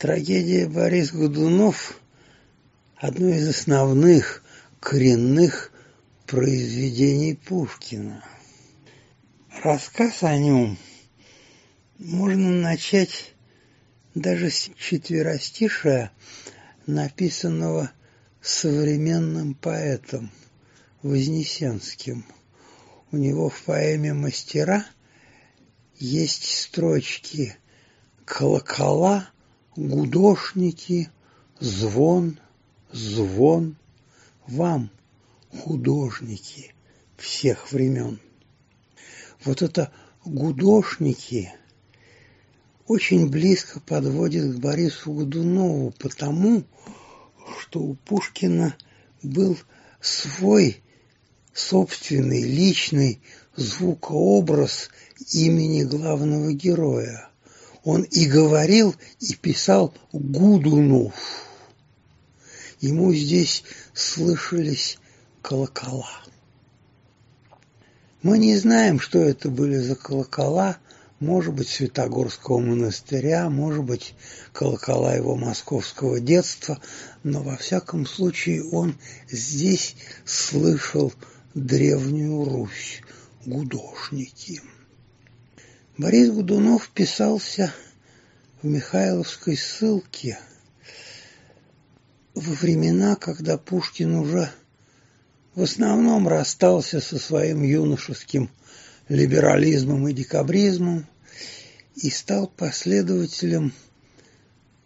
Трагедия Борис Годунов – одно из основных коренных произведений Пушкина. Рассказ о нем можно начать даже с четверостишия, написанного современным поэтом Вознесенским. У него в поэме «Мастера» есть строчки «Колокола гудошники, звон, звон, вам, художники всех времен. Вот это гудошники очень близко подводит к Борису Годунову, потому что у Пушкина был свой собственный личный звукообраз имени главного героя он и говорил, и писал Гудунов. Ему здесь слышались колокола. Мы не знаем, что это были за колокола, может быть, Святогорского монастыря, может быть, колокола его московского детства, но во всяком случае он здесь слышал древнюю Русь, гудошники. Борис Годунов писался в Михайловской ссылке во времена, когда Пушкин уже в основном расстался со своим юношеским либерализмом и декабризмом и стал последователем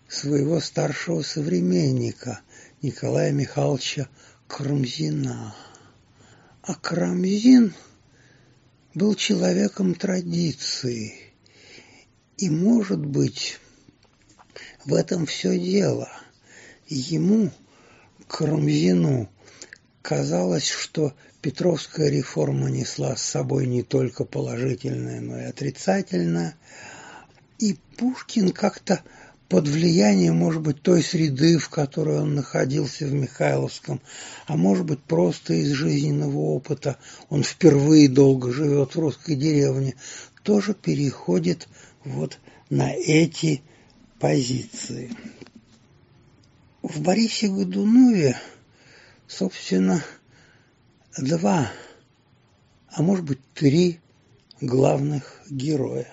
своего старшего современника Николая Михайловича Карамзина. А Карамзин – был человеком традиции. И, может быть, в этом все дело. Ему, Карамзину, казалось, что Петровская реформа несла с собой не только положительное, но и отрицательное. И Пушкин как-то под влиянием, может быть, той среды, в которой он находился в Михайловском, а может быть, просто из жизненного опыта, он впервые долго живет в русской деревне, тоже переходит вот на эти позиции. В Борисе Годунове, собственно, два, а может быть, три главных героя.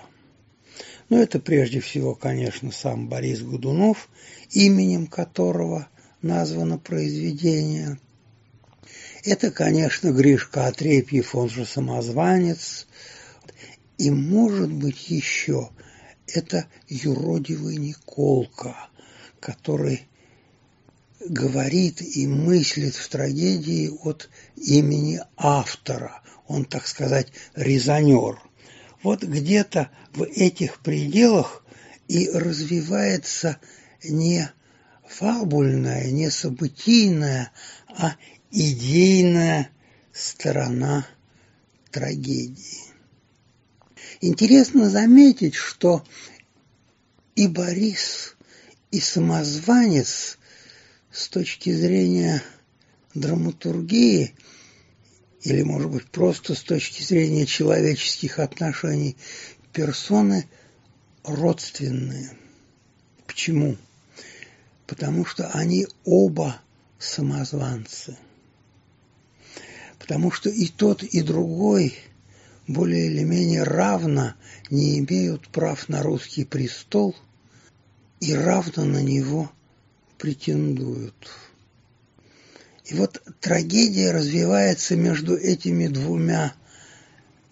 Но это прежде всего, конечно, сам Борис Годунов, именем которого названо произведение. Это, конечно, Гришка Отрепьев, он же самозванец. И, может быть, еще это юродивый Николка, который говорит и мыслит в трагедии от имени автора. Он, так сказать, резонер – вот где-то в этих пределах и развивается не фабульная, не событийная, а идейная сторона трагедии. Интересно заметить, что и Борис, и самозванец с точки зрения драматургии – или, может быть, просто с точки зрения человеческих отношений, персоны родственные. Почему? Потому что они оба самозванцы. Потому что и тот, и другой более или менее равно не имеют прав на русский престол и равно на него претендуют. И вот трагедия развивается между этими двумя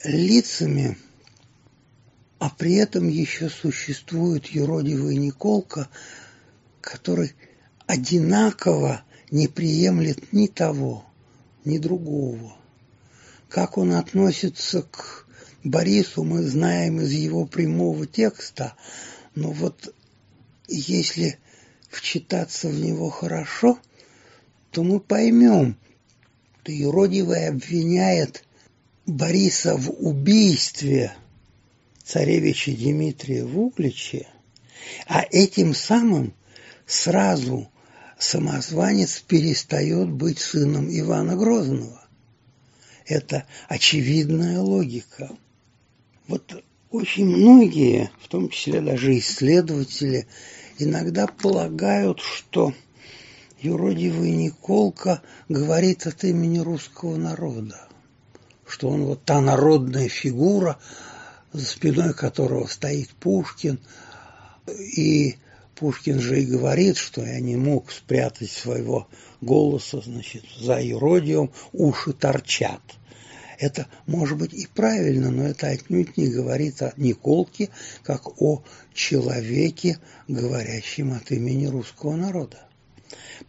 лицами, а при этом еще существует юродивый Николка, который одинаково не приемлет ни того, ни другого. Как он относится к Борису, мы знаем из его прямого текста, но вот если вчитаться в него хорошо – то мы поймем, что юродивый обвиняет Бориса в убийстве царевича Дмитрия в Угличе, а этим самым сразу самозванец перестает быть сыном Ивана Грозного. Это очевидная логика. Вот очень многие, в том числе даже исследователи иногда полагают, что юродивый Николка говорит от имени русского народа, что он вот та народная фигура, за спиной которого стоит Пушкин, и Пушкин же и говорит, что я не мог спрятать своего голоса, значит, за юродием уши торчат. Это может быть и правильно, но это отнюдь не говорит о Николке, как о человеке, говорящем от имени русского народа.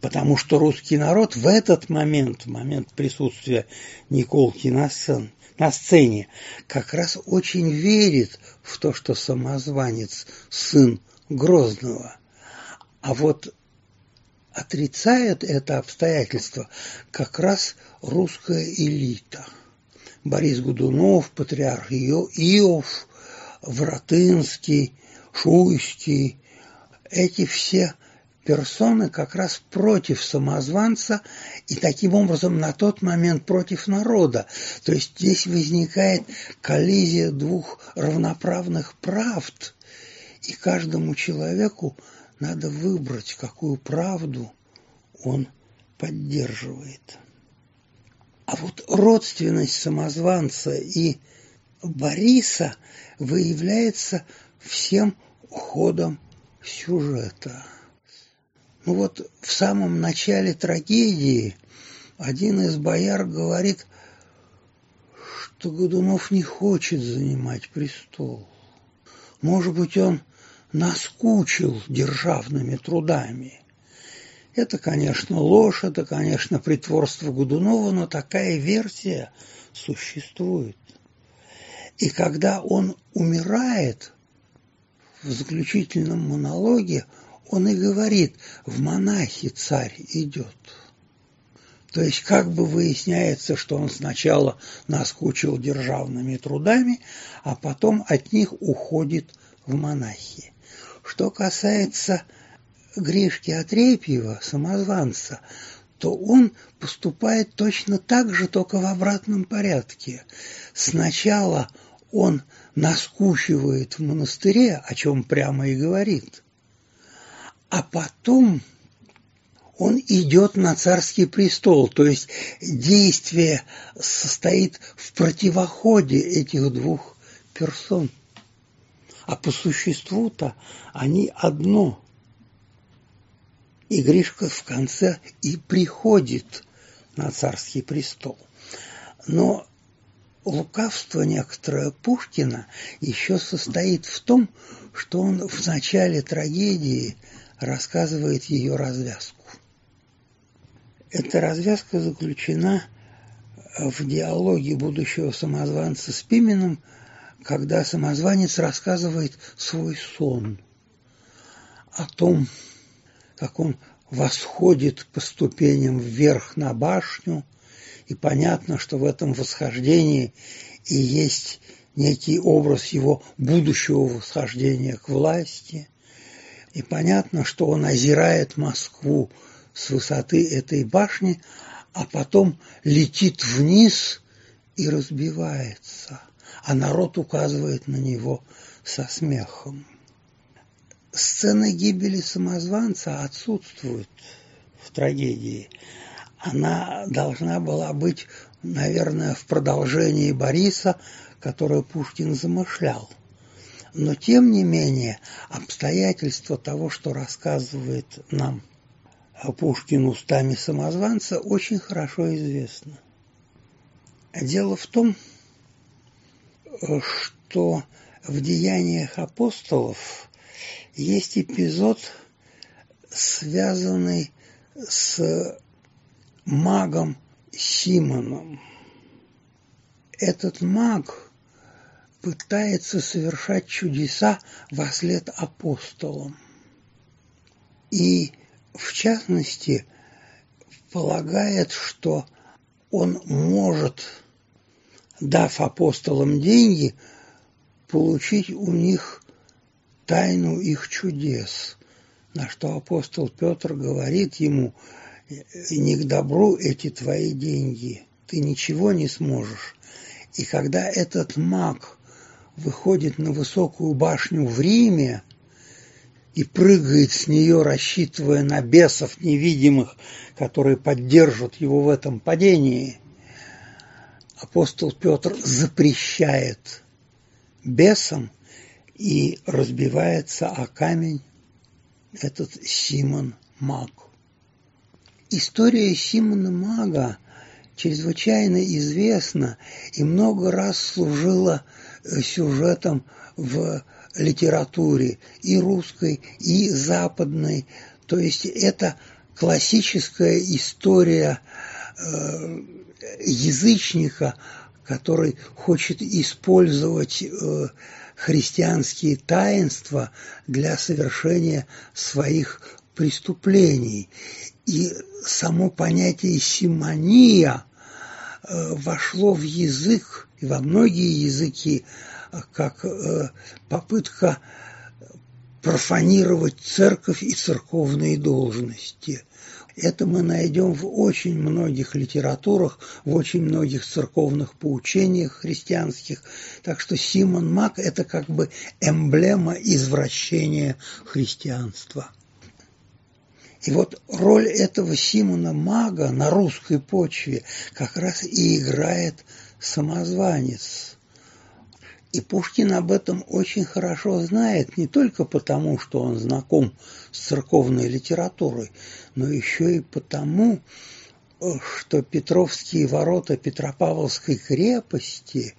Потому что русский народ в этот момент, в момент присутствия Николки на, сцен, на сцене, как раз очень верит в то, что самозванец – сын Грозного. А вот отрицает это обстоятельство как раз русская элита – Борис Годунов, патриарх Иов, Вратынский, Шуйский. Эти все персоны как раз против самозванца и таким образом на тот момент против народа. То есть здесь возникает коллизия двух равноправных правд, и каждому человеку надо выбрать, какую правду он поддерживает. А вот родственность самозванца и Бориса выявляется всем ходом сюжета. Ну вот в самом начале трагедии один из бояр говорит, что Годунов не хочет занимать престол. Может быть, он наскучил державными трудами. Это, конечно, ложь, это, конечно, притворство Гудунова, но такая версия существует. И когда он умирает в заключительном монологе, он и говорит, в монахи царь идет. То есть как бы выясняется, что он сначала наскучил державными трудами, а потом от них уходит в монахи. Что касается Гришки Отрепьева, самозванца, то он поступает точно так же, только в обратном порядке. Сначала он наскучивает в монастыре, о чем прямо и говорит, а потом он идет на царский престол, то есть действие состоит в противоходе этих двух персон. А по существу-то они одно – и Гришка в конце и приходит на царский престол. Но лукавство некоторое Пушкина еще состоит в том, что он в начале трагедии рассказывает ее развязку. Эта развязка заключена в диалоге будущего самозванца с Пименом, когда самозванец рассказывает свой сон о том, как он восходит по ступеням вверх на башню, и понятно, что в этом восхождении и есть некий образ его будущего восхождения к власти. И понятно, что он озирает Москву с высоты этой башни, а потом летит вниз и разбивается, а народ указывает на него со смехом сцена гибели самозванца отсутствует в трагедии. Она должна была быть, наверное, в продолжении Бориса, которое Пушкин замышлял. Но, тем не менее, обстоятельства того, что рассказывает нам Пушкин устами самозванца, очень хорошо известны. Дело в том, что в деяниях апостолов есть эпизод, связанный с магом Симоном. Этот маг пытается совершать чудеса во след апостолам. И, в частности, полагает, что он может, дав апостолам деньги, получить у них тайну их чудес, на что апостол Петр говорит ему, не к добру эти твои деньги, ты ничего не сможешь. И когда этот маг выходит на высокую башню в Риме, и прыгает с нее, рассчитывая на бесов невидимых, которые поддержат его в этом падении, апостол Петр запрещает бесам и разбивается о камень этот Симон Маг. История Симона Мага чрезвычайно известна и много раз служила сюжетом в литературе и русской, и западной. То есть это классическая история э, язычника, который хочет использовать э, христианские таинства для совершения своих преступлений. И само понятие симония э, вошло в язык и во многие языки как э, попытка профанировать церковь и церковные должности. Это мы найдем в очень многих литературах, в очень многих церковных поучениях христианских. Так что Симон Мак – это как бы эмблема извращения христианства. И вот роль этого Симона Мага на русской почве как раз и играет самозванец. И Пушкин об этом очень хорошо знает, не только потому, что он знаком с церковной литературой, но еще и потому, что Петровские ворота Петропавловской крепости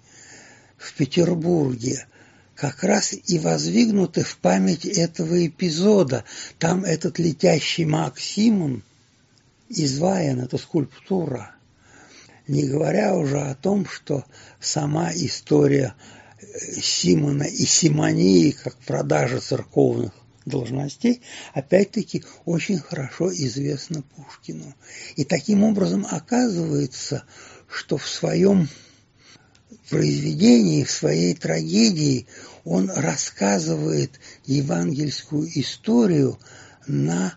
в Петербурге как раз и воздвигнуты в память этого эпизода. Там этот летящий маг Симон изваян, эта скульптура. Не говоря уже о том, что сама история Симона и Симонии, как продажа церковных должностей, опять-таки очень хорошо известно Пушкину. И таким образом оказывается, что в своем произведении, в своей трагедии он рассказывает евангельскую историю на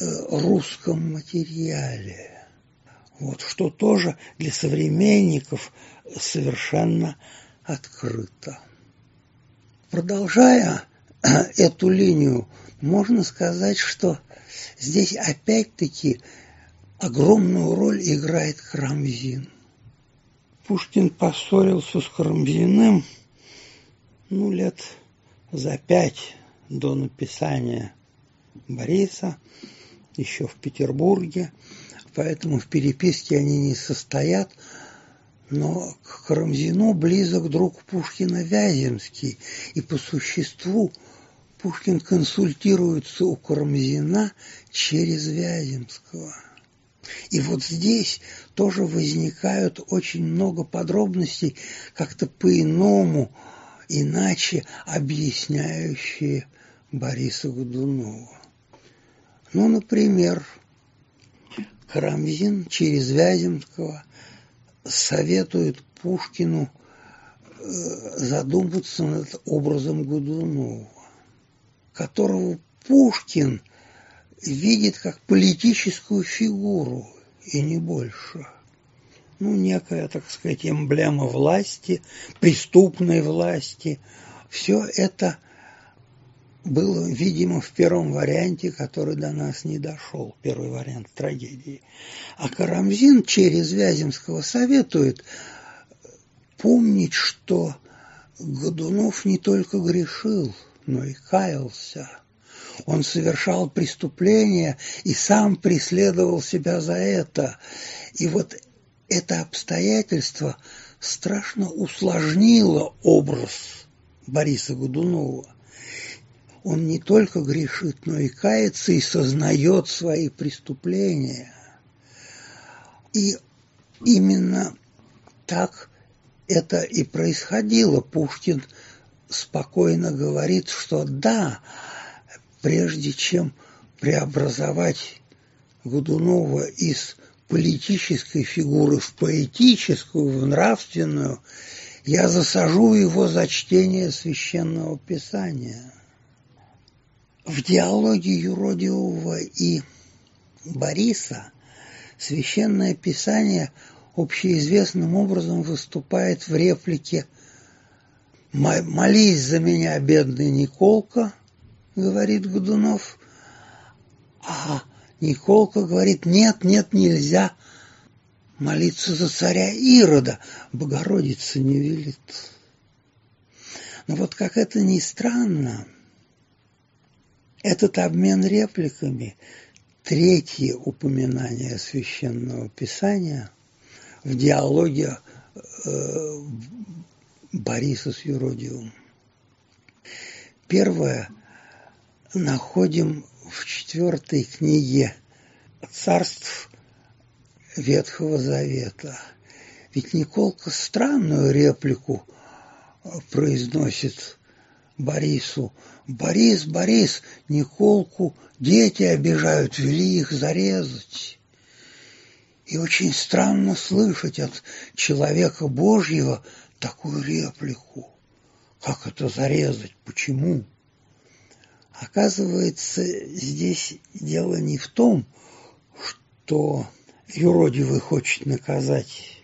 э, русском материале. Вот, что тоже для современников совершенно открыто. Продолжая эту линию, можно сказать, что здесь опять-таки огромную роль играет Карамзин. Пушкин поссорился с Карамзиным ну, лет за пять до написания Бориса, еще в Петербурге, поэтому в переписке они не состоят, но к Карамзину близок друг Пушкина Вяземский, и по существу Пушкин консультируется у Карамзина через Вяземского. И вот здесь тоже возникают очень много подробностей, как-то по-иному, иначе объясняющие Бориса Годунова. Ну, например, Карамзин через Вяземского советует Пушкину э, задуматься над образом Годунова, которого Пушкин видит как политическую фигуру и не больше. Ну, некая, так сказать, эмблема власти, преступной власти. Все это было, видимо, в первом варианте, который до нас не дошел, первый вариант трагедии. А Карамзин через Вяземского советует помнить, что Годунов не только грешил, но и каялся. Он совершал преступления и сам преследовал себя за это. И вот это обстоятельство страшно усложнило образ Бориса Годунова он не только грешит, но и кается и сознает свои преступления. И именно так это и происходило. Пушкин спокойно говорит, что да, прежде чем преобразовать Годунова из политической фигуры в поэтическую, в нравственную, я засажу его за чтение священного писания. В диалоге Юродивого и Бориса Священное Писание общеизвестным образом выступает в реплике «Молись за меня, бедный Николка», говорит Годунов, а Николка говорит, нет, нет, нельзя молиться за царя Ирода, Богородица не велит. Но вот как это ни странно, этот обмен репликами, третье упоминание священного писания в диалоге э, Бориса с Юродиум. Первое находим в четвертой книге царств Ветхого Завета. Ведь Николка странную реплику произносит Борису. «Борис, Борис, Николку дети обижают, вели их зарезать». И очень странно слышать от человека Божьего такую реплику. Как это зарезать? Почему? Оказывается, здесь дело не в том, что юродивый хочет наказать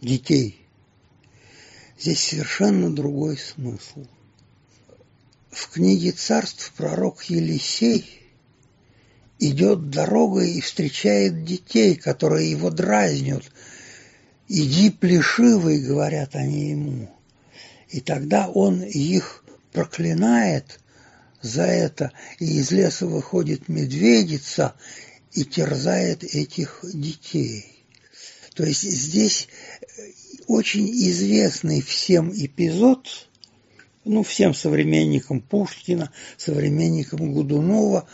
детей. Здесь совершенно другой смысл. В книге царств пророк Елисей идет дорогой и встречает детей, которые его дразнят. «Иди плешивый», — говорят они ему. И тогда он их проклинает за это, и из леса выходит медведица и терзает этих детей. То есть здесь очень известный всем эпизод, ну, всем современникам Пушкина, современникам Гудунова,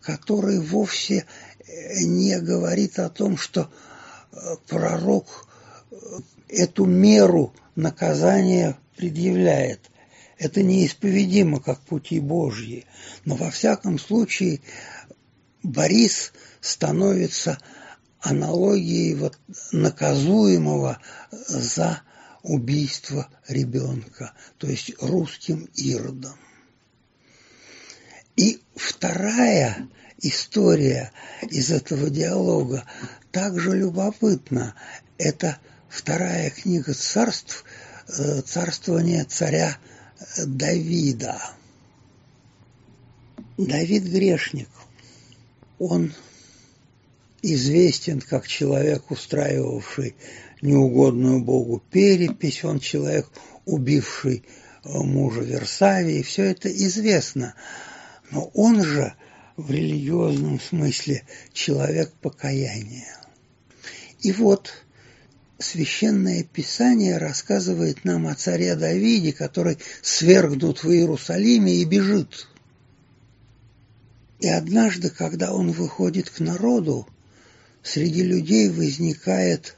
который вовсе не говорит о том, что э, пророк э, эту меру наказания предъявляет. Это неисповедимо, как пути Божьи. Но во всяком случае Борис становится аналогией вот наказуемого за убийство ребенка, то есть русским иродом. И вторая история из этого диалога также любопытна. Это вторая книга царств, э, царствование царя Давида. Давид грешник. Он известен как человек, устраивавший неугодную Богу перепись, он человек, убивший э, мужа Версавии, все это известно. Но он же в религиозном смысле человек покаяния. И вот Священное Писание рассказывает нам о царе Давиде, который свергнут в Иерусалиме и бежит. И однажды, когда он выходит к народу, среди людей возникает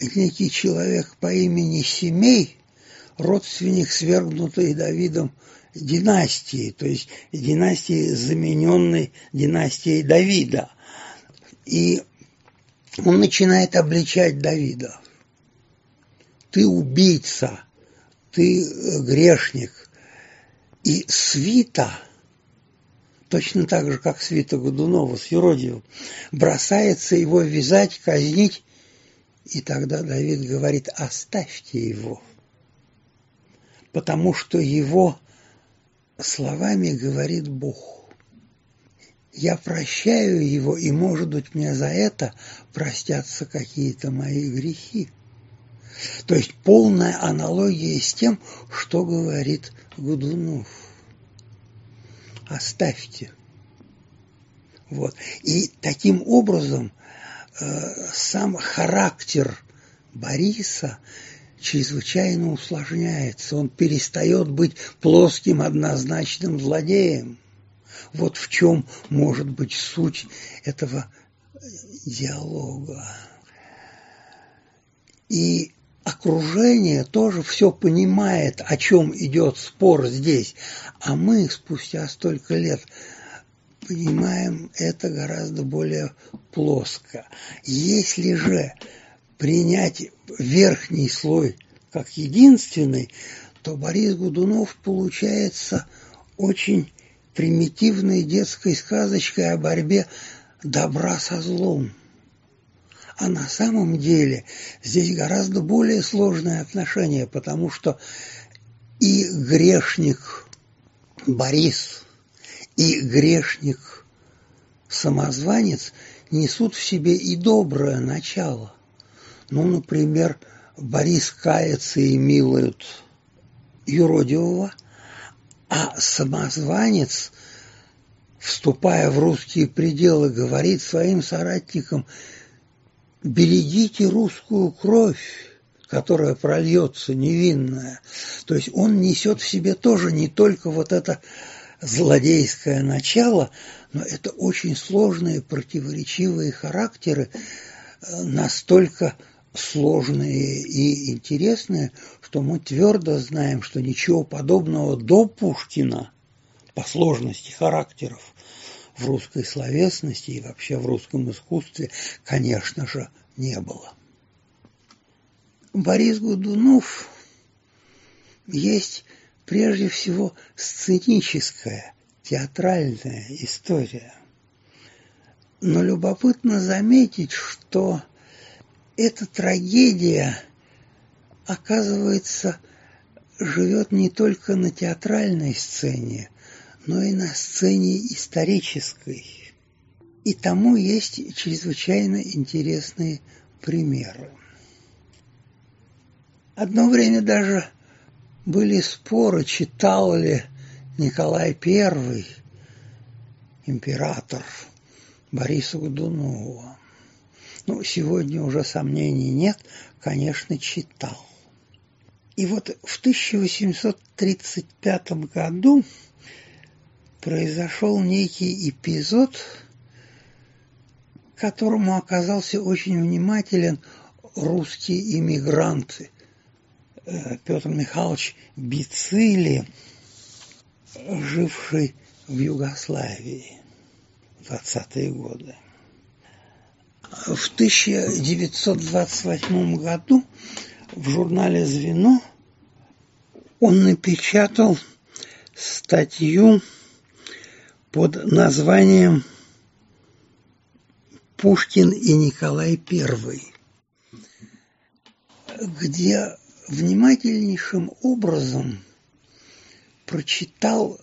некий человек по имени Семей, родственник свергнутой Давидом династии, то есть династии, замененной династией Давида. И он начинает обличать Давида. Ты убийца, ты э, грешник. И свита, точно так же, как свита Годунова с Юродиевым, бросается его вязать, казнить. И тогда Давид говорит, оставьте его. Потому что его словами говорит Бог я прощаю его, и, может быть, мне за это простятся какие-то мои грехи. То есть полная аналогия с тем, что говорит Гудунов. Оставьте. Вот. И таким образом э, сам характер Бориса чрезвычайно усложняется. Он перестает быть плоским однозначным злодеем. Вот в чем может быть суть этого диалога. И окружение тоже все понимает, о чем идет спор здесь, а мы спустя столько лет понимаем это гораздо более плоско. Если же принять верхний слой как единственный, то Борис Гудунов получается очень примитивной детской сказочкой о борьбе добра со злом. А на самом деле здесь гораздо более сложное отношение, потому что и грешник Борис и грешник-самозванец несут в себе и доброе начало. Ну, например, Борис кается и милует юродивого, а самозванец, вступая в русские пределы, говорит своим соратникам, берегите русскую кровь, которая прольется невинная. То есть он несет в себе тоже не только вот это злодейское начало, но это очень сложные противоречивые характеры, э, настолько сложные и интересные, что мы твердо знаем, что ничего подобного до Пушкина по сложности характеров в русской словесности и вообще в русском искусстве, конечно же, не было. Борис Годунов есть прежде всего сценическая, театральная история. Но любопытно заметить, что эта трагедия, оказывается, живет не только на театральной сцене, но и на сцене исторической. И тому есть чрезвычайно интересные примеры. Одно время даже были споры, читал ли Николай I, император, Бориса Годунова. Ну, сегодня уже сомнений нет, конечно, читал. И вот в 1835 году произошел некий эпизод, которому оказался очень внимателен русский иммигрант э, Петр Михайлович Бицили, живший в Югославии в 20-е годы. В 1928 году в журнале «Звено» он напечатал статью под названием «Пушкин и Николай I», где внимательнейшим образом прочитал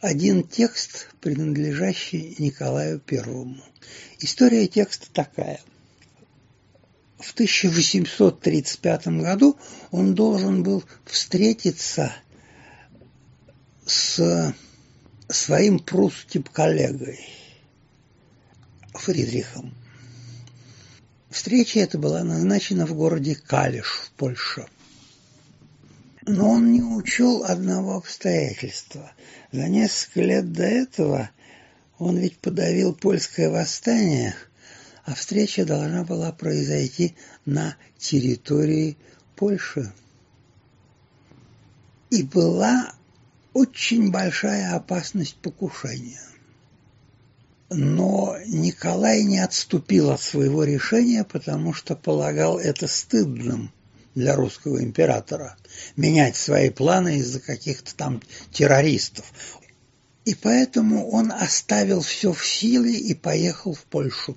один текст, принадлежащий Николаю Первому. История текста такая. В 1835 году он должен был встретиться с своим прусским коллегой Фридрихом. Встреча эта была назначена в городе Калиш в Польше – но он не учел одного обстоятельства. За несколько лет до этого он ведь подавил польское восстание, а встреча должна была произойти на территории Польши. И была очень большая опасность покушения. Но Николай не отступил от своего решения, потому что полагал это стыдным для русского императора менять свои планы из-за каких-то там террористов. И поэтому он оставил все в силе и поехал в Польшу.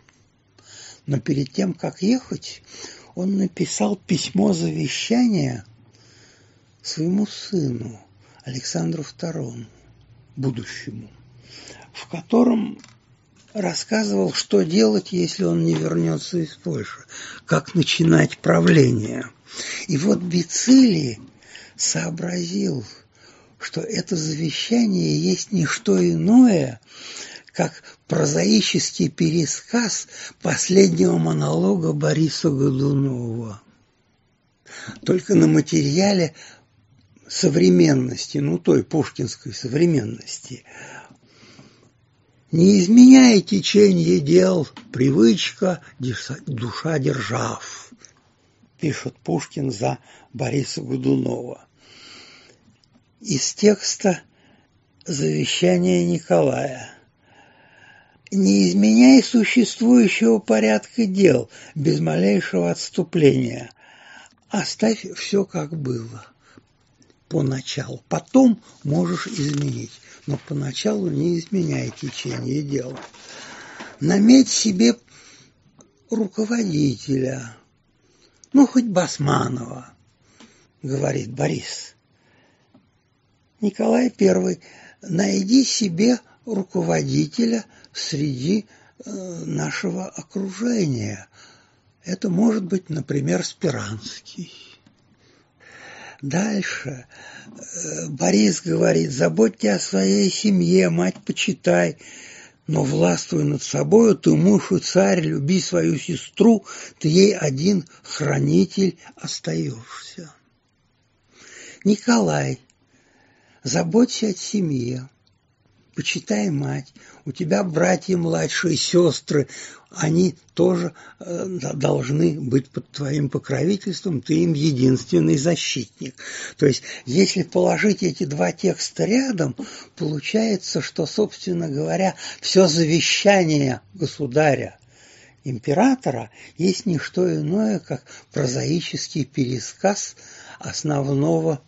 Но перед тем, как ехать, он написал письмо завещания своему сыну Александру II, будущему, в котором рассказывал, что делать, если он не вернется из Польши, как начинать правление. И вот Бицилий сообразил, что это завещание есть не что иное, как прозаический пересказ последнего монолога Бориса Годунова. Только на материале современности, ну той пушкинской современности. Не изменяй течение дел, привычка, душа держав, пишет Пушкин за Бориса Годунова из текста завещания Николая. Не изменяй существующего порядка дел без малейшего отступления. Оставь все как было поначалу. Потом можешь изменить, но поначалу не изменяй течение дел. Наметь себе руководителя, ну, хоть Басманова, говорит Борис Николай I, найди себе руководителя среди э, нашего окружения. Это может быть, например, Спиранский. Дальше э, Борис говорит, заботьте о своей семье, мать почитай, но властвуй над собою, ты муж и царь, люби свою сестру, ты ей один хранитель остаешься. Николай, заботься о семье, почитай мать, у тебя братья младшие, сестры, они тоже э, должны быть под твоим покровительством, ты им единственный защитник. То есть, если положить эти два текста рядом, получается, что, собственно говоря, все завещание государя, императора, есть не что иное, как прозаический пересказ основного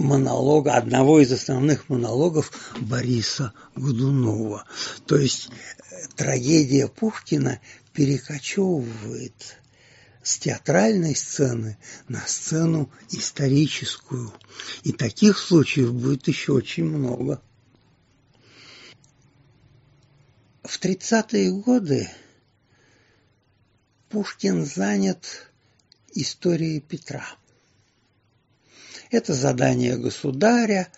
монолога, одного из основных монологов Бориса Годунова. То есть э, трагедия Пушкина перекочевывает с театральной сцены на сцену историческую. И таких случаев будет еще очень много. В 30-е годы Пушкин занят историей Петра – это задание государя,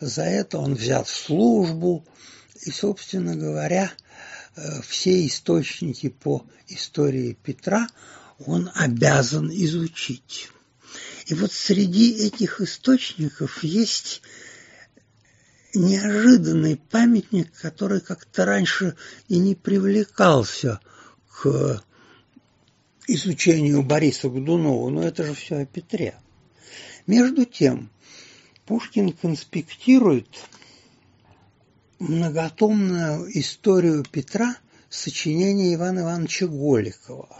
за это он взят в службу. И, собственно говоря, э, все источники по истории Петра он обязан изучить. И вот среди этих источников есть неожиданный памятник, который как-то раньше и не привлекался к изучению Бориса Годунова, но это же все о Петре. Между тем, Пушкин конспектирует многотомную историю Петра сочинения Ивана Ивановича Голикова.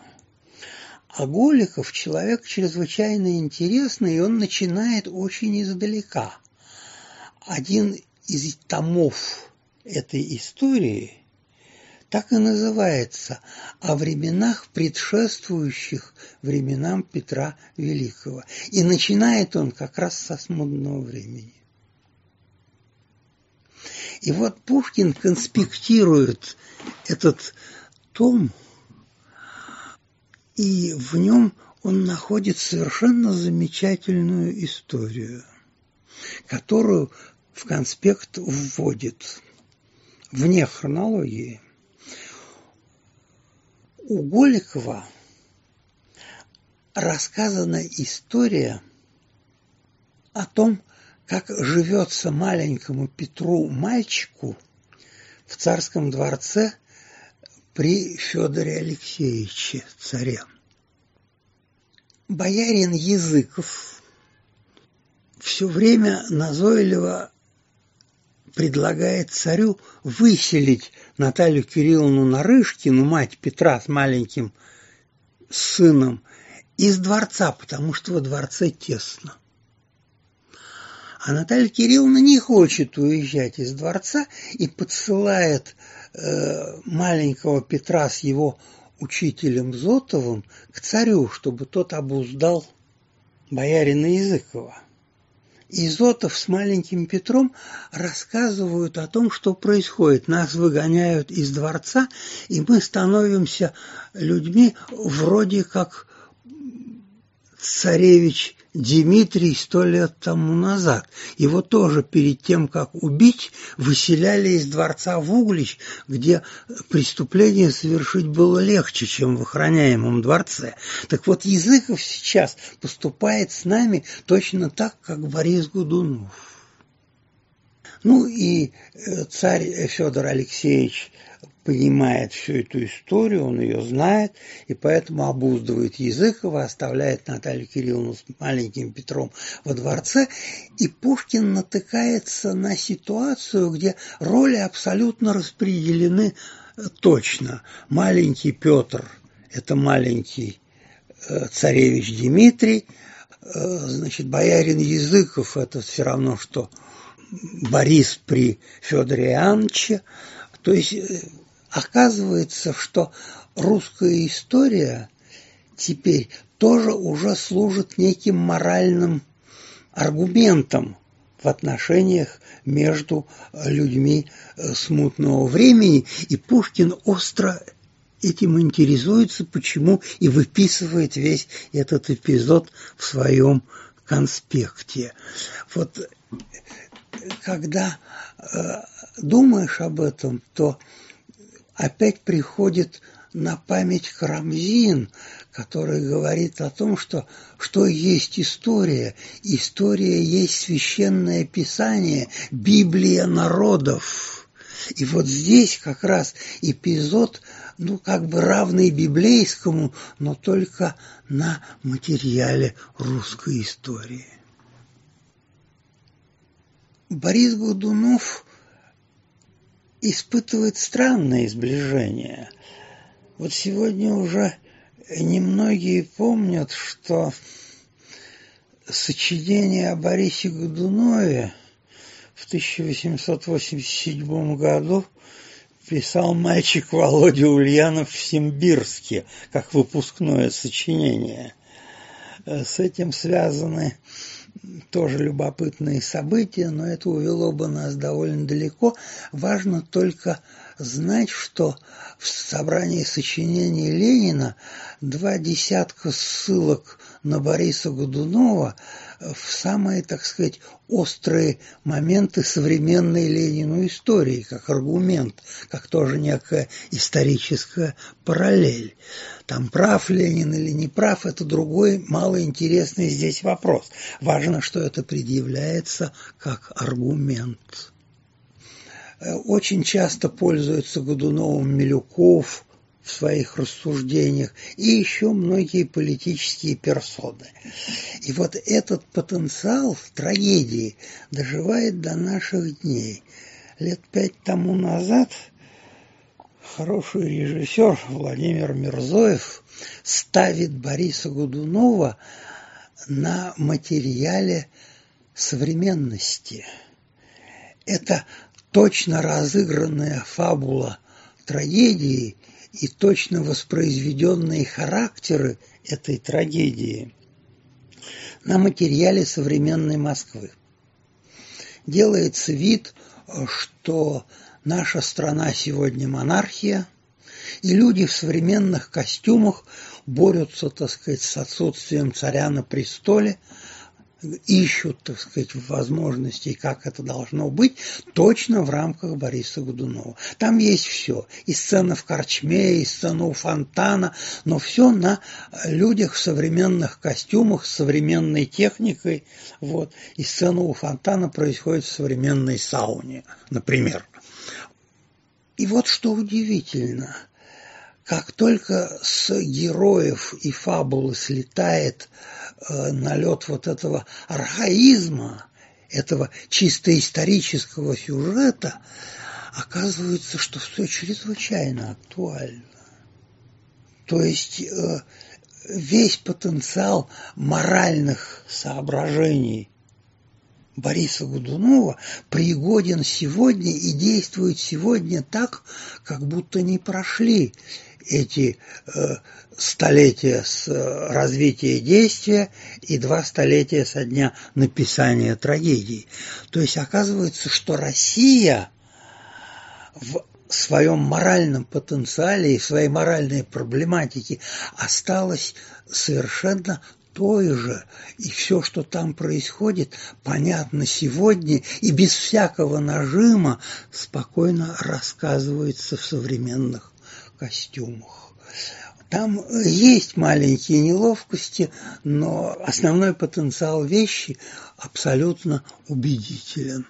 А Голиков человек чрезвычайно интересный, и он начинает очень издалека. Один из томов этой истории так и называется «О временах, предшествующих временам Петра Великого». И начинает он как раз со смутного времени. И вот Пушкин конспектирует этот том, и в нем он находит совершенно замечательную историю, которую в конспект вводит вне хронологии – у Голикова рассказана история о том, как живется маленькому Петру мальчику в царском дворце при Федоре Алексеевиче, царе. Боярин Языков все время назойливо предлагает царю выселить Наталью Кирилловну Нарышкину, мать Петра с маленьким сыном, из дворца, потому что во дворце тесно. А Наталья Кирилловна не хочет уезжать из дворца и подсылает э, маленького Петра с его учителем Зотовым к царю, чтобы тот обуздал боярина Языкова. Изотов с маленьким Петром рассказывают о том, что происходит. Нас выгоняют из дворца, и мы становимся людьми вроде как царевич Дмитрий сто лет тому назад. Его тоже перед тем, как убить, выселяли из дворца в Углич, где преступление совершить было легче, чем в охраняемом дворце. Так вот, Языков сейчас поступает с нами точно так, как Борис Гудунов. Ну и э, царь Федор Алексеевич понимает всю эту историю, он ее знает, и поэтому обуздывает Языкова, оставляет Наталью Кирилловну с маленьким Петром во дворце, и Пушкин натыкается на ситуацию, где роли абсолютно распределены э, точно. Маленький Петр – это маленький э, царевич Дмитрий, э, значит, боярин Языков – это все равно, что Борис при Федоре Иоанновиче, то есть Оказывается, что русская история теперь тоже уже служит неким моральным аргументом в отношениях между людьми э, смутного времени. И Пушкин остро этим интересуется, почему и выписывает весь этот эпизод в своем конспекте. Вот когда э, думаешь об этом, то опять приходит на память Карамзин, который говорит о том, что, что есть история. История есть священное писание, Библия народов. И вот здесь как раз эпизод, ну, как бы равный библейскому, но только на материале русской истории. Борис Годунов испытывает странное сближение. Вот сегодня уже немногие помнят, что сочинение о Борисе Годунове в 1887 году писал мальчик Володя Ульянов в Симбирске, как выпускное сочинение. С этим связаны тоже любопытные события, но это увело бы нас довольно далеко. Важно только знать, что в собрании сочинений Ленина два десятка ссылок на Бориса Годунова в самые, так сказать, острые моменты современной Ленину истории, как аргумент, как тоже некая историческая параллель. Там прав Ленин или не прав, это другой малоинтересный здесь вопрос. Важно, что это предъявляется как аргумент. Э, очень часто пользуются Годуновым Милюков в своих рассуждениях и еще многие политические персоны. И вот этот потенциал в трагедии доживает до наших дней. Лет пять тому назад хороший режиссер Владимир Мирзоев ставит Бориса Годунова на материале современности. Это точно разыгранная фабула трагедии и точно воспроизведенные характеры этой трагедии на материале современной Москвы. Делается вид, что наша страна сегодня монархия, и люди в современных костюмах борются, так сказать, с отсутствием царя на престоле, ищут, так сказать, возможностей, как это должно быть, точно в рамках Бориса Годунова. Там есть все. И сцена в Корчме, и сцена у фонтана, но все на людях в современных костюмах, с современной техникой. Вот. И сцена у фонтана происходит в современной сауне, например. И вот что удивительно – как только с героев и фабулы слетает э, налет вот этого архаизма, этого чисто исторического сюжета, оказывается, что все чрезвычайно актуально. То есть э, весь потенциал моральных соображений Бориса Годунова пригоден сегодня и действует сегодня так, как будто не прошли эти э, столетия с э, развития действия и два столетия со дня написания трагедии. То есть оказывается, что Россия в своем моральном потенциале и в своей моральной проблематике осталась совершенно той же, и все, что там происходит, понятно сегодня и без всякого нажима спокойно рассказывается в современных костюмах. Там есть маленькие неловкости, но основной потенциал вещи абсолютно убедителен.